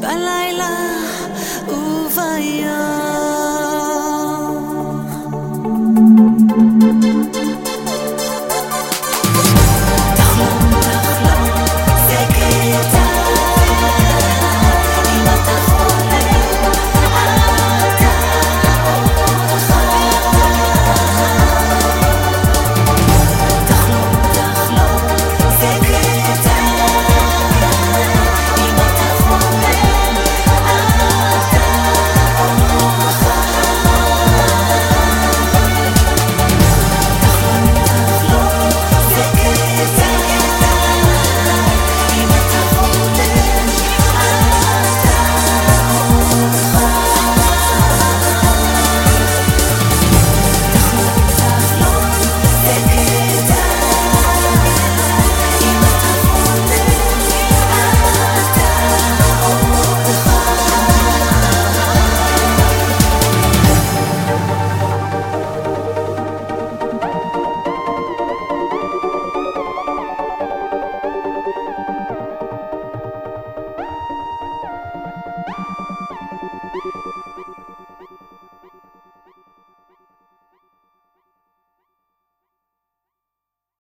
בלילה וביום